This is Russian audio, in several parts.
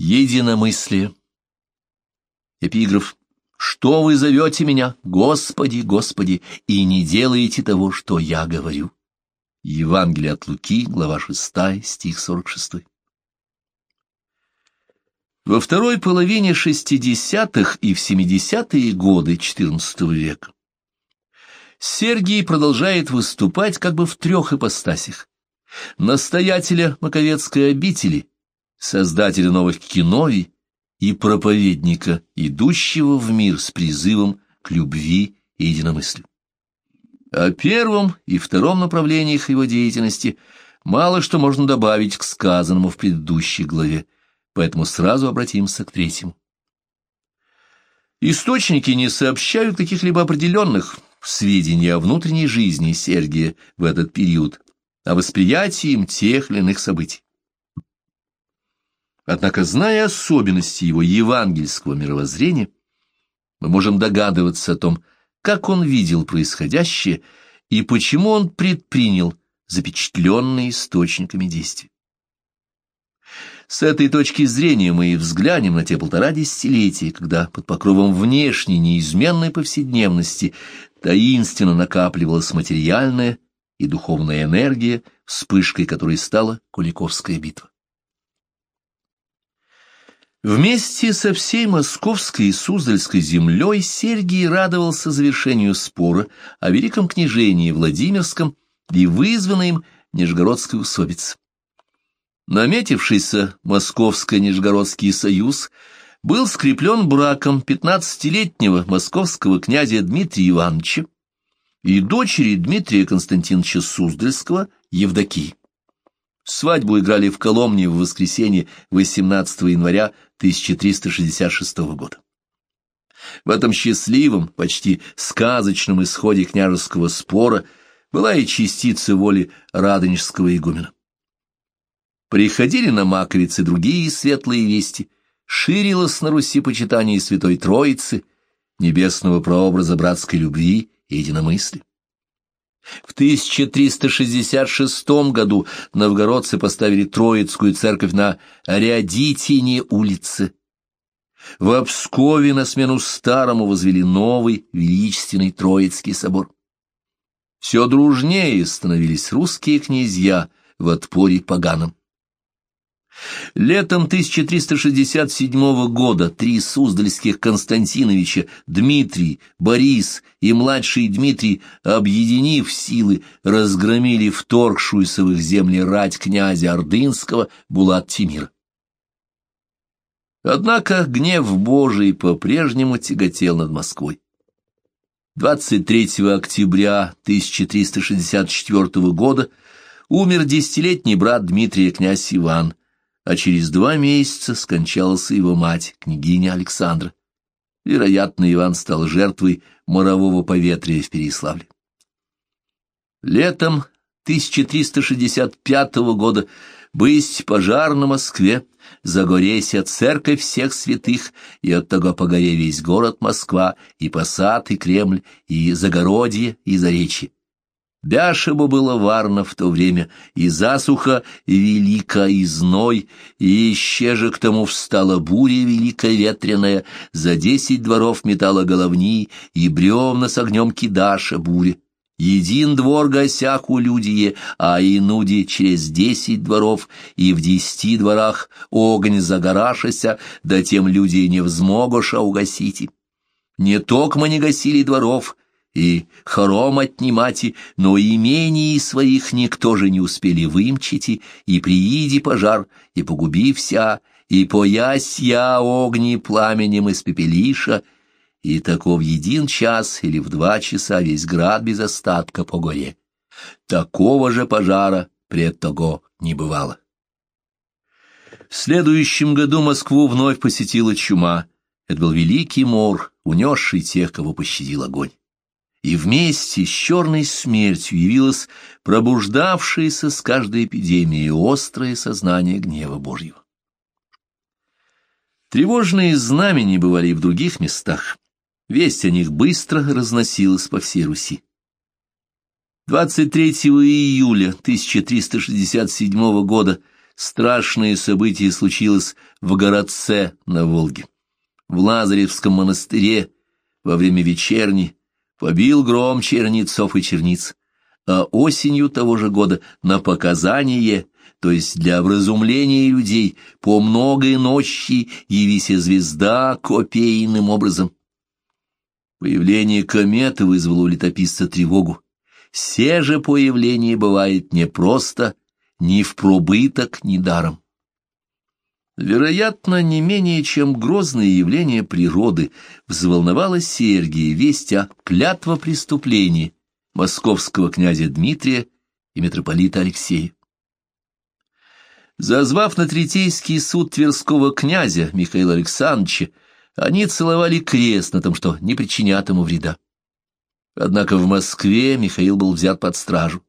Единомыслие. Эпиграф. «Что вы зовете меня, Господи, Господи, и не делаете того, что я говорю?» Евангелие от Луки, глава 6, стих 46. Во второй половине 60-х и в 70-е годы XIV века Сергий продолжает выступать как бы в трех ипостасях. Настоятеля Маковецкой обители, создателя новых киновий и проповедника, идущего в мир с призывом к любви и единомыслию. О первом и втором направлениях его деятельности мало что можно добавить к сказанному в предыдущей главе, поэтому сразу обратимся к третьему. Источники не сообщают каких-либо определенных сведений о внутренней жизни Сергия в этот период, о восприятии им тех или иных событий. Однако, зная особенности его евангельского мировоззрения, мы можем догадываться о том, как он видел происходящее и почему он предпринял запечатленные источниками действия. С этой точки зрения мы и взглянем на те полтора десятилетия, когда под покровом внешней неизменной повседневности таинственно накапливалась материальная и духовная энергия, вспышкой которой стала Куликовская битва. Вместе со всей московской и суздальской землей Сергий радовался завершению спора о великом княжении Владимирском и вызванной им Нижегородской усобице. Наметившийся Московско-Нижегородский союз был скреплен браком пятнадцатилетнего московского князя Дмитрия Ивановича и дочери Дмитрия Константиновича Суздальского Евдокии. Свадьбу играли в Коломне в воскресенье 18 января 1366 года. В этом счастливом, почти сказочном исходе княжеского спора была и частица воли радонежского игумена. Приходили на Маковицы другие светлые вести, ширилось на Руси почитание Святой Троицы, небесного прообраза братской любви и единомыслия. В 1366 году новгородцы поставили Троицкую церковь на Рядитине улице. В Пскове на смену старому возвели новый величественный Троицкий собор. Все дружнее становились русские князья в отпоре поганам. Летом 1367 года три суздальских Константиновича, Дмитрий, Борис и младший Дмитрий, объединив силы, разгромили вторгшуюся в их земли рать князя Ордынского Булат-Тимира. Однако гнев Божий по-прежнему тяготел над Москвой. 23 октября 1364 года умер десятилетний брат Дмитрия князь Иван, а через два месяца скончалась его мать, княгиня Александра. Вероятно, Иван стал жертвой морового поветрия в Переславле. Летом 1365 года бысть пожар на Москве, загореся церковь всех святых, и от того погоре весь город Москва, и посад, и Кремль, и Загородье, и Заречье. Бяшебу было варно в то время, и засуха велика, и зной, и еще же к тому встала буря великая ветреная, за десять дворов метала головни, и бревна с огнем кидаша буря. Един двор гасяху людие, а и нуди через десять дворов, и в десяти дворах огонь загорашася, да тем люди не взмогоша угасите. Не токмо не гасили дворов, и хором отнимати, но имений своих никто же не успели вымчити, и прииди пожар, и погуби вся, и поясь я огни пламенем из пепелиша, и таков един час или в два часа весь град без остатка по горе. Такого же пожара пред того не бывало. В следующем году Москву вновь посетила чума. Это был великий мор, унесший тех, кого пощадил огонь и вместе с черной смертью явилось пробуждавшееся с каждой эпидемией острое сознание гнева Божьего. Тревожные знамения бывали и в других местах. Весть о них быстро разносилась по всей Руси. 23 июля 1367 года Страшное событие случилось в городце на Волге. В Лазаревском монастыре во время вечерни побил гром чернецов и черниц, а осенью того же года на показание, то есть для образумления людей, по многой ночи явися звезда копейным образом. Появление кометы вызвало у летописца тревогу. Все же появление бывает не просто, ни в пробыток, ни даром. Вероятно, не менее чем грозное явление природы взволновало Сергия весть о клятво преступлении московского князя Дмитрия и митрополита Алексея. Зазвав на Третейский суд Тверского князя Михаила Александровича, они целовали крест на том, что не причинят ему вреда. Однако в Москве Михаил был взят под стражу.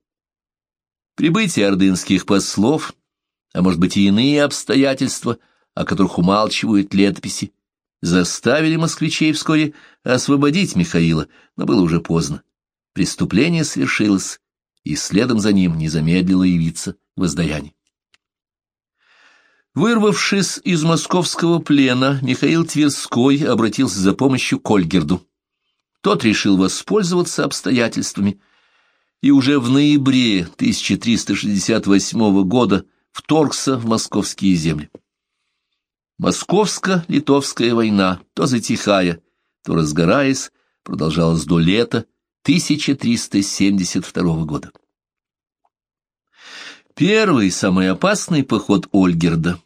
Прибытие ордынских послов, а может быть и иные обстоятельства, о которых умалчивают летописи, заставили москвичей вскоре освободить Михаила, но было уже поздно. Преступление свершилось, и следом за ним не замедлило явиться воздаяние. Вырвавшись из московского плена, Михаил Тверской обратился за помощью к Ольгерду. Тот решил воспользоваться обстоятельствами и уже в ноябре 1368 года вторгся в московские земли. Московско-литовская война, то затихая, то разгораясь, продолжалась до лета 1372 года. Первый, самый опасный поход Ольгерда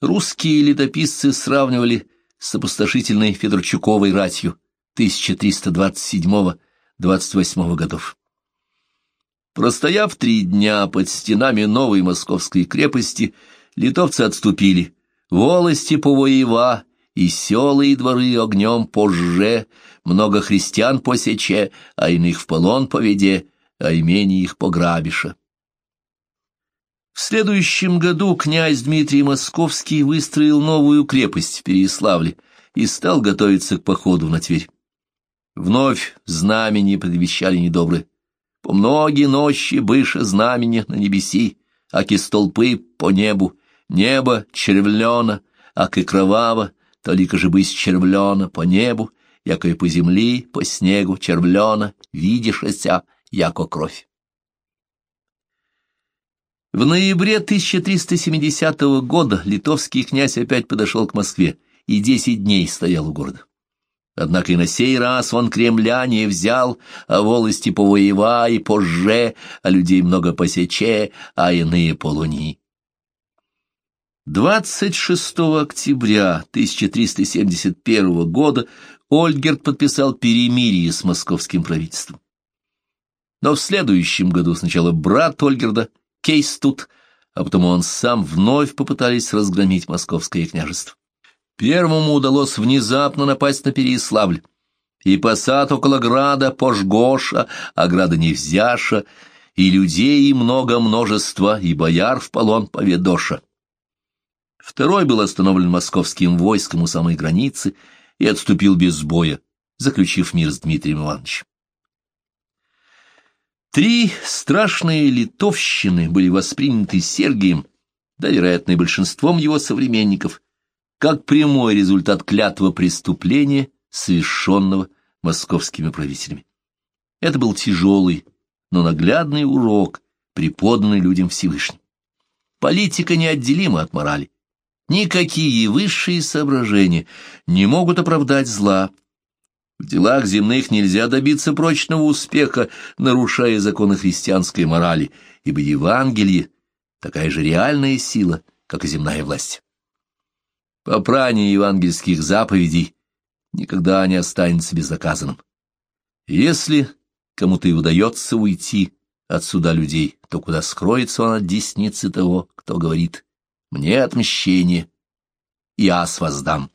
русские летописцы сравнивали с опустошительной Федорчуковой ратью 1327-28 годов. Простояв три дня под стенами новой московской крепости, литовцы отступили. Волости повоева, и села и дворы огнем позже, много христиан посече, а иных в полон поведе, а имени их пограбиша. В следующем году князь Дмитрий Московский выстроил новую крепость в Переяславле и стал готовиться к походу на Тверь. Вновь знамени предвещали недобрые. По многие ночи быше знамени на небеси, аки столпы по небу, небо червлено, аки кроваво, только же быть червлено по небу, яко и по земли, по снегу червлено, видишься, яко кровь. В ноябре 1370 года литовский князь опять подошел к Москве и десять дней стоял у города. Однако и на сей раз он Кремля не взял, а волости повоева и позже, а людей много посече, а иные полуни. 26 октября 1371 года Ольгерт подписал перемирие с московским правительством. Но в следующем году сначала брат Ольгерда – Кейс тут, а потом он сам вновь попытались разгромить московское княжество. Первому удалось внезапно напасть на Переяславль, и посад около града Пожгоша, а града Невзяша, и людей много множества, и бояр в полон поведоша. Второй был остановлен московским войском у самой границы и отступил без боя, заключив мир с Дмитрием Ивановичем. Три страшные литовщины были восприняты Сергием, да, вероятно, и большинством его современников, как прямой результат клятва преступления, совершенного московскими правителями. Это был тяжелый, но наглядный урок, преподанный людям Всевышним. Политика неотделима от морали. Никакие высшие соображения не могут оправдать зла, в делах земных нельзя добиться прочного успеха, нарушая законы христианской морали, ибо Евангелие — такая же реальная сила, как и земная власть. Попрание евангельских заповедей никогда не останется безнаказанным. Если кому-то и удается уйти от суда людей, то куда скроется он от десницы того, кто говорит «мне отмщение, я с воздам».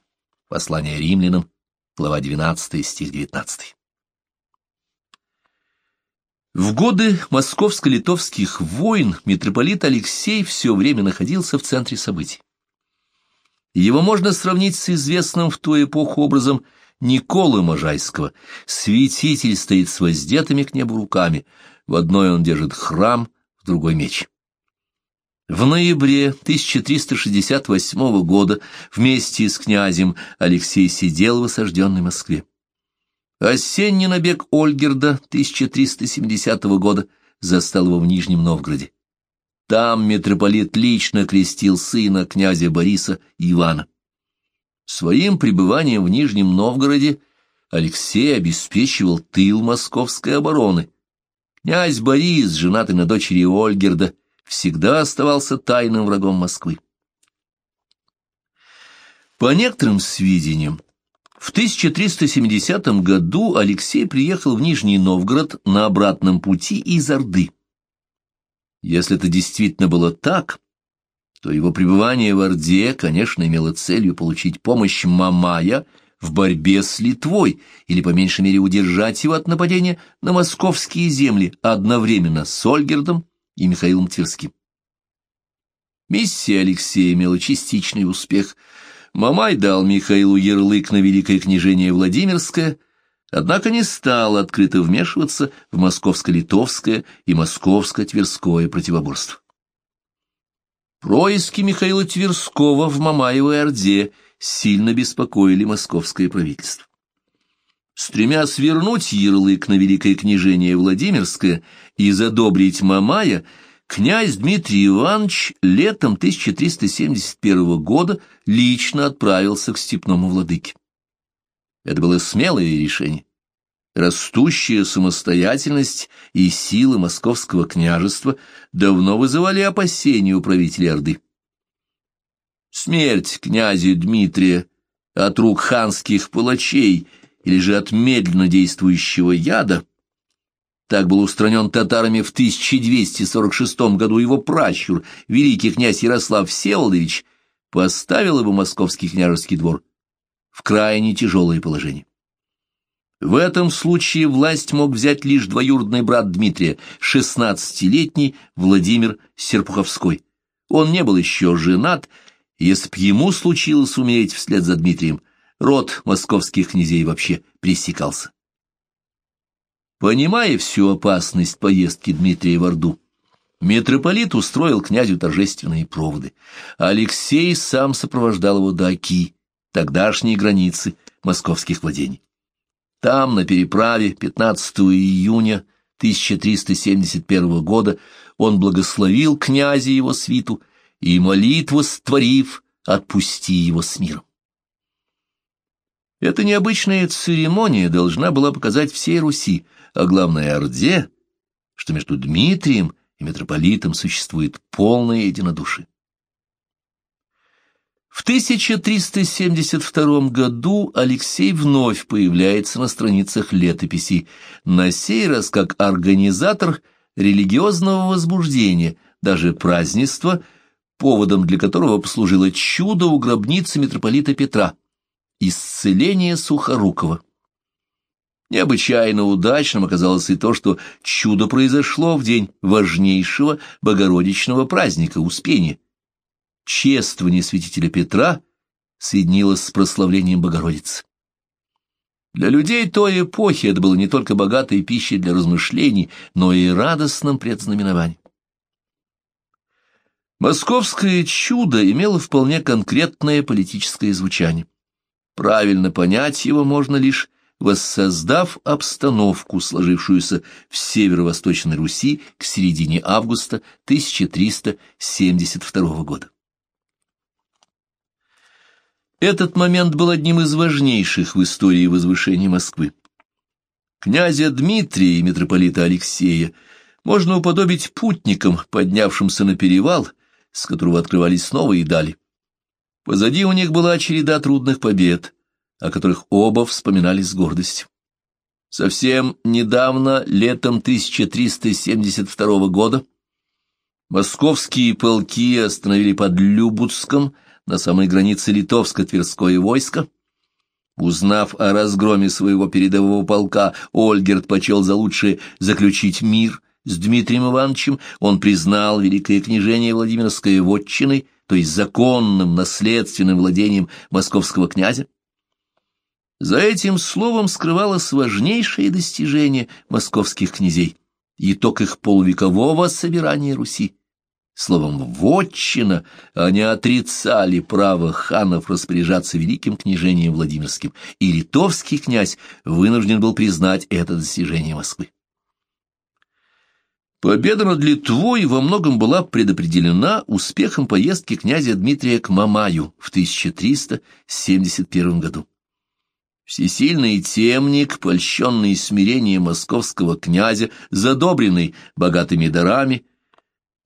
Послание римлянам, глава 12, стих 19. В годы московско-литовских войн митрополит Алексей все время находился в центре событий. Его можно сравнить с известным в ту эпоху образом Николы Можайского. Святитель стоит с воздетыми к небу руками, в одной он держит храм, в другой меч. В ноябре 1368 года вместе с князем Алексей сидел в осажденной Москве. Осенний набег Ольгерда 1370 года застал его в Нижнем Новгороде. Там митрополит лично крестил сына князя Бориса Ивана. Своим пребыванием в Нижнем Новгороде Алексей обеспечивал тыл московской обороны. Князь Борис, женатый на дочери Ольгерда, всегда оставался тайным врагом Москвы. По некоторым сведениям, в 1370 году Алексей приехал в Нижний Новгород на обратном пути из Орды. Если это действительно было так, то его пребывание в Орде, конечно, имело целью получить помощь Мамая в борьбе с Литвой или, по меньшей мере, удержать его от нападения на московские земли одновременно с Ольгердом и Михаилом Тверским. Миссия Алексея имела частичный успех. Мамай дал Михаилу ярлык на Великое княжение Владимирское, однако не стал открыто вмешиваться в московско-литовское и московско-тверское противоборство. Происки Михаила Тверского в Мамаевой Орде сильно беспокоили московское правительство. Стремясь вернуть ярлык на Великое княжение Владимирское и задобрить Мамая, князь Дмитрий Иванович летом 1371 года лично отправился к степному владыке. Это было смелое решение. Растущая самостоятельность и силы московского княжества давно вызывали опасения у правителей Орды. Смерть князя Дмитрия от рук ханских палачей или же от медленно действующего яда так был устранен татарами в 1246 году его пращур, великий князь Ярослав Всеволодович, поставил его московский княжеский двор в крайне тяжелое положение. В этом случае власть мог взять лишь двоюродный брат Дмитрия, шестнадцатилетний Владимир Серпуховской. Он не был еще женат, если б ему случилось умереть вслед за Дмитрием, род московских князей вообще пресекался. Понимая всю опасность поездки Дмитрия в Орду, митрополит устроил князю торжественные проводы. Алексей сам сопровождал его до Оки, тогдашней границы московских владений. Там, на переправе, 15 июня 1371 года, он благословил князя его свиту и, молитву створив, отпусти его с миром. Эта необычная церемония должна была показать всей Руси, а главное Орде, что между Дмитрием и митрополитом существует полное единодушие. В 1372 году Алексей вновь появляется на страницах летописей, на сей раз как организатор религиозного возбуждения, даже празднества, поводом для которого послужило чудо у гробницы митрополита Петра – исцеление Сухорукова. Необычайно удачным оказалось и то, что чудо произошло в день важнейшего богородичного праздника Успения – чествование святителя Петра соединилось с прославлением Богородицы. Для людей той эпохи это было не только богатой пищей для размышлений, но и радостным предзнаменованием. Московское чудо имело вполне конкретное политическое звучание. Правильно понять его можно лишь воссоздав обстановку, сложившуюся в северо-восточной Руси к середине августа 1372 года. Этот момент был одним из важнейших в истории возвышения Москвы. Князя Дмитрия и митрополита Алексея можно уподобить путникам, поднявшимся на перевал, с которого открывались новые дали. Позади у них была череда трудных побед, о которых оба вспоминали с гордостью. Совсем недавно, летом 1372 года, московские полки остановили под Любутском на самой границе литовско-тверское войско. Узнав о разгроме своего передового полка, Ольгерт почел за лучшее заключить мир с Дмитрием Ивановичем. Он признал великое княжение Владимирской вотчиной, то есть законным наследственным владением московского князя. За этим словом скрывалось важнейшее достижение московских князей, итог их полувекового собирания Руси. Словом «вотчина», они отрицали право ханов распоряжаться великим княжением Владимирским, и литовский князь вынужден был признать это достижение Москвы. Победа над Литвой во многом была предопределена успехом поездки князя Дмитрия к Мамаю в 1371 году. Всесильный темник, польщенный смирением московского князя, задобренный богатыми дарами,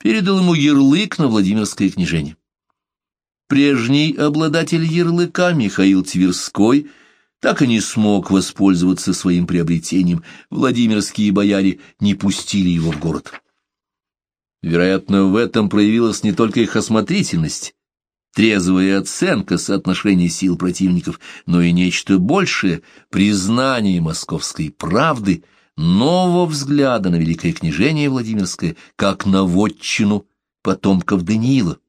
передал ему ярлык на Владимирское княжение. Прежний обладатель ярлыка, Михаил Тверской, так и не смог воспользоваться своим приобретением, Владимирские бояре не пустили его в город. Вероятно, в этом проявилась не только их осмотрительность, трезвая оценка соотношения сил противников, но и нечто большее — признание московской правды, нового взгляда на великое княжение Владимирское, как на вотчину потомков Даниила.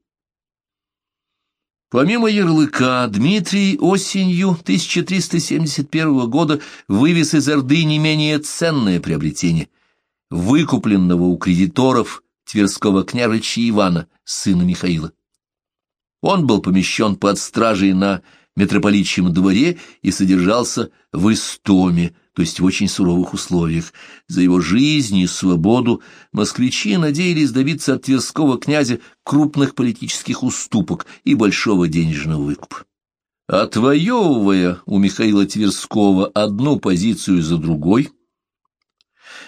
Помимо ярлыка, Дмитрий осенью 1371 года вывез из Орды не менее ценное приобретение, выкупленного у кредиторов Тверского княжича Ивана, сына Михаила. Он был помещен под стражей на митрополитчьем дворе и содержался в Истоме, то есть в очень суровых условиях. За его жизнь и свободу москвичи надеялись добиться от Тверского князя крупных политических уступок и большого денежного выкупа. Отвоевывая у Михаила Тверского одну позицию за другой,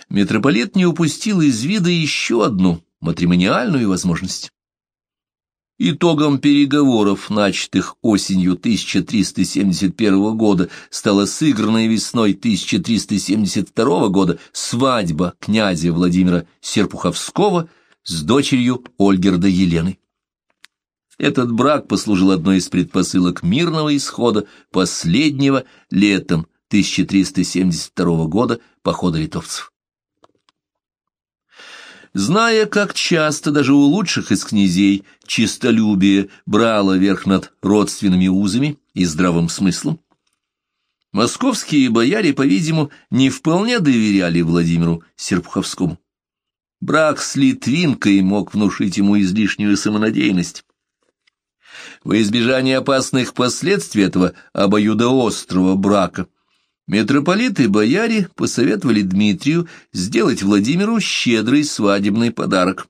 митрополит не упустил из вида еще одну матримониальную возможность. Итогом переговоров, начатых осенью 1371 года, стала сыгранная весной 1372 года свадьба князя Владимира Серпуховского с дочерью Ольгерда Елены. Этот брак послужил одной из предпосылок мирного исхода последнего летом 1372 года похода литовцев. Зная, как часто даже у лучших из князей чистолюбие брало верх над родственными узами и здравым смыслом, московские бояре, по-видимому, не вполне доверяли Владимиру Серпуховскому. Брак с Литвинкой мог внушить ему излишнюю самонадеянность. Во избежание опасных последствий этого обоюдоострого брака – Митрополиты и бояре посоветовали Дмитрию сделать Владимиру щедрый свадебный подарок,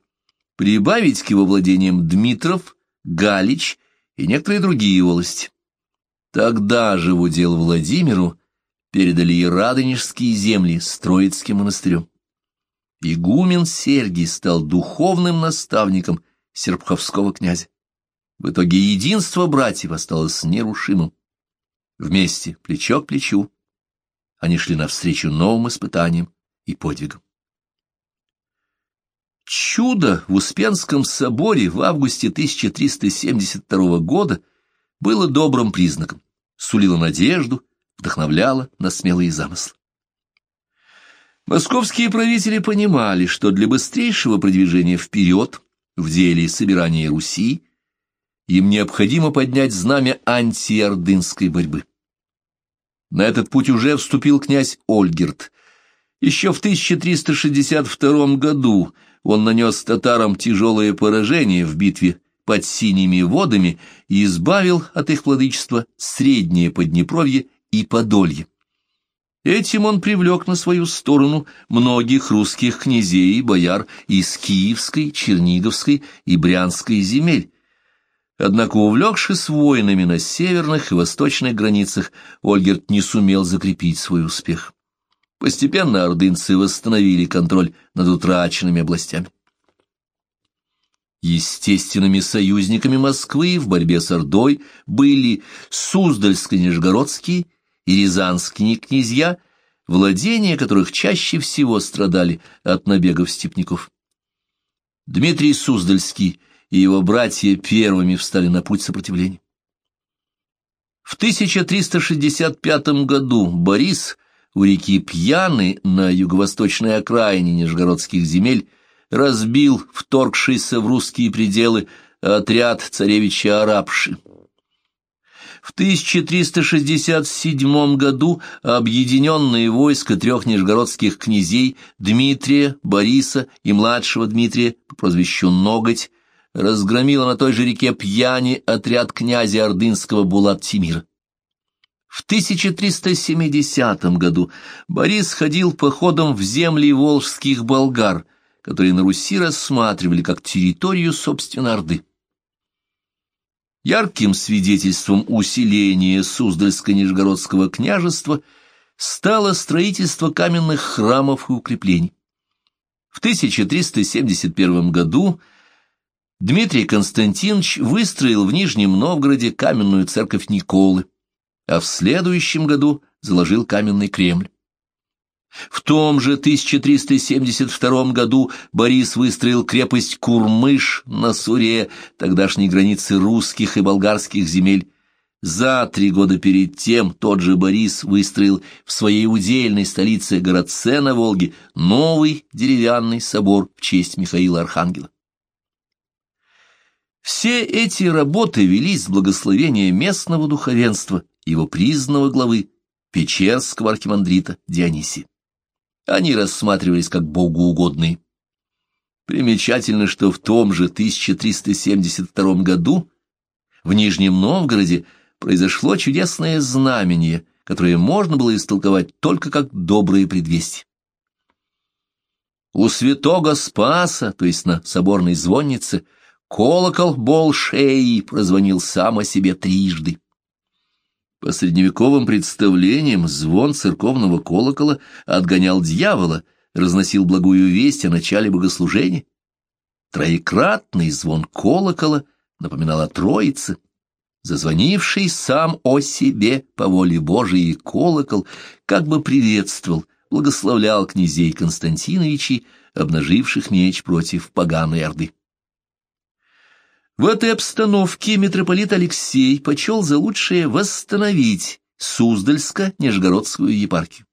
прибавить к его владениям Дмитров, Галич и некоторые другие волости. Тогда же в удел Владимиру передали и радонежские земли с Троицким монастырем. Игумен Сергий стал духовным наставником серпховского князя. В итоге единство братьев осталось нерушимым. Вместе, плечо к плечу, они шли навстречу новым испытаниям и подвигам. Чудо в Успенском соборе в августе 1372 года было добрым признаком, сулило надежду, вдохновляло на смелые замыслы. Московские правители понимали, что для быстрейшего продвижения вперед в деле собирания Руси им необходимо поднять знамя антиордынской борьбы. На этот путь уже вступил князь Ольгерт. Еще в 1362 году он нанес татарам тяжелое поражение в битве под Синими водами и избавил от их владычества Среднее Поднепровье и Подолье. Этим он привлек на свою сторону многих русских князей и бояр из Киевской, Черниговской и Брянской земель, Однако, увлекшись войнами на северных и восточных границах, Ольгерт не сумел закрепить свой успех. Постепенно ордынцы восстановили контроль над утраченными областями. Естественными союзниками Москвы в борьбе с Ордой были Суздальско-Нижегородские и Рязанские князья, владения которых чаще всего страдали от набегов степняков. Дмитрий Суздальский и его братья первыми встали на путь сопротивления. В 1365 году Борис у реки Пьяны на юго-восточной окраине Нижегородских земель разбил вторгшийся в русские пределы отряд царевича Арабши. В 1367 году объединенные войска трех нижегородских князей Дмитрия, Бориса и младшего Дмитрия по прозвищу Ноготь разгромила на той же реке Пьяни отряд князя Ордынского Булат-Тимира. В 1370 году Борис ходил походом в земли волжских болгар, которые на Руси рассматривали как территорию, собственно, Орды. Ярким свидетельством усиления Суздальско-Нижегородского княжества стало строительство каменных храмов и укреплений. В 1371 году Дмитрий Константинович выстроил в Нижнем Новгороде каменную церковь Николы, а в следующем году заложил каменный Кремль. В том же 1372 году Борис выстроил крепость Курмыш на Суре, тогдашней границы русских и болгарских земель. За три года перед тем тот же Борис выстроил в своей удельной столице городце на Волге новый деревянный собор в честь Михаила Архангела. Все эти работы велись с благословения местного духовенства, его признанного главы, Печерского архимандрита Дионисия. Они рассматривались как богоугодные. Примечательно, что в том же 1372 году в Нижнем Новгороде произошло чудесное знамение, которое можно было истолковать только как добрые предвестия. У святого Спаса, то есть на соборной звоннице, колокол Болшеи прозвонил сам о себе трижды. По средневековым представлениям звон церковного колокола отгонял дьявола, разносил благую весть о начале богослужения. Троекратный звон колокола напоминал о Троице. Зазвонивший сам о себе по воле Божией колокол как бы приветствовал, благословлял князей Константиновичей, обнаживших меч против поганой орды. В этой обстановке митрополит Алексей почел за лучшее восстановить Суздальско-Нижегородскую епархию.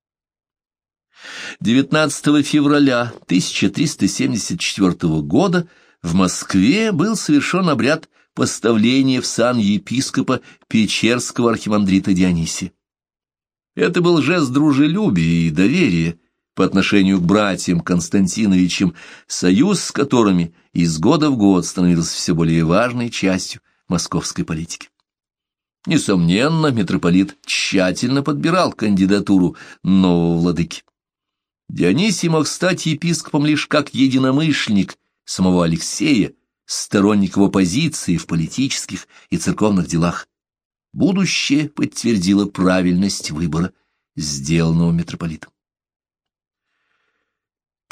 19 февраля 1374 года в Москве был совершен обряд поставления в сан епископа Печерского архимандрита Дионисия. Это был жест дружелюбия и доверия, по отношению к братьям Константиновичам, союз с которыми из года в год становился все более важной частью московской политики. Несомненно, митрополит тщательно подбирал кандидатуру нового владыки. Дионисий мог стать епископом лишь как единомышленник самого Алексея, сторонник его позиции в политических и церковных делах. Будущее подтвердило правильность выбора, сделанного митрополитом.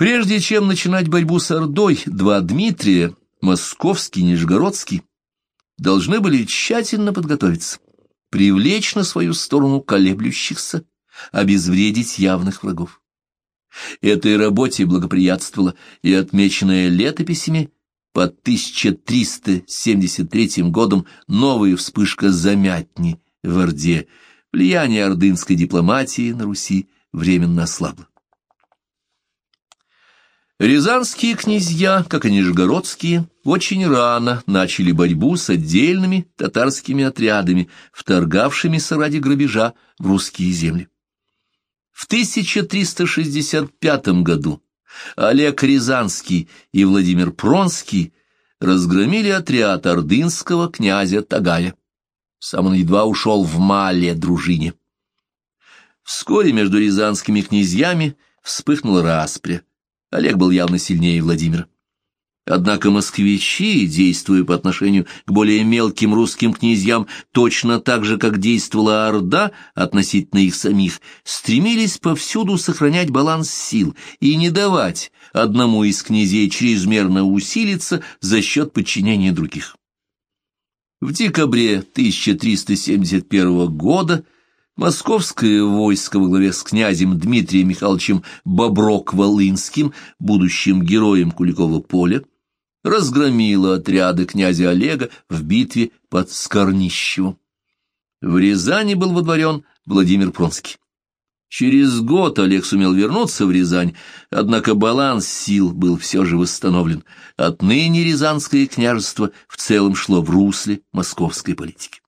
Прежде чем начинать борьбу с Ордой, два Дмитрия, московский и нижегородский, должны были тщательно подготовиться, привлечь на свою сторону колеблющихся, обезвредить явных врагов. Этой работе благоприятствовала и отмеченная летописями под 1373 годом новая вспышка замятни в Орде, влияние ордынской дипломатии на Руси временно ослабло. Рязанские князья, как и нижегородские, очень рано начали борьбу с отдельными татарскими отрядами, вторгавшимися ради грабежа в русские земли. В 1365 году Олег Рязанский и Владимир Пронский разгромили отряд ордынского князя Тагая. Сам он едва ушел в Мале дружине. Вскоре между рязанскими князьями вспыхнула распря. Олег был явно сильнее Владимира. Однако москвичи, действуя по отношению к более мелким русским князьям точно так же, как действовала Орда относительно их самих, стремились повсюду сохранять баланс сил и не давать одному из князей чрезмерно усилиться за счет подчинения других. В декабре 1371 года Московское войско во главе с князем Дмитрием Михайловичем Боброк-Волынским, будущим героем Куликова поля, разгромило отряды князя Олега в битве под Скорнищевым. В Рязани был водворен Владимир Пронский. Через год Олег сумел вернуться в Рязань, однако баланс сил был все же восстановлен. Отныне Рязанское княжество в целом шло в русле московской политики.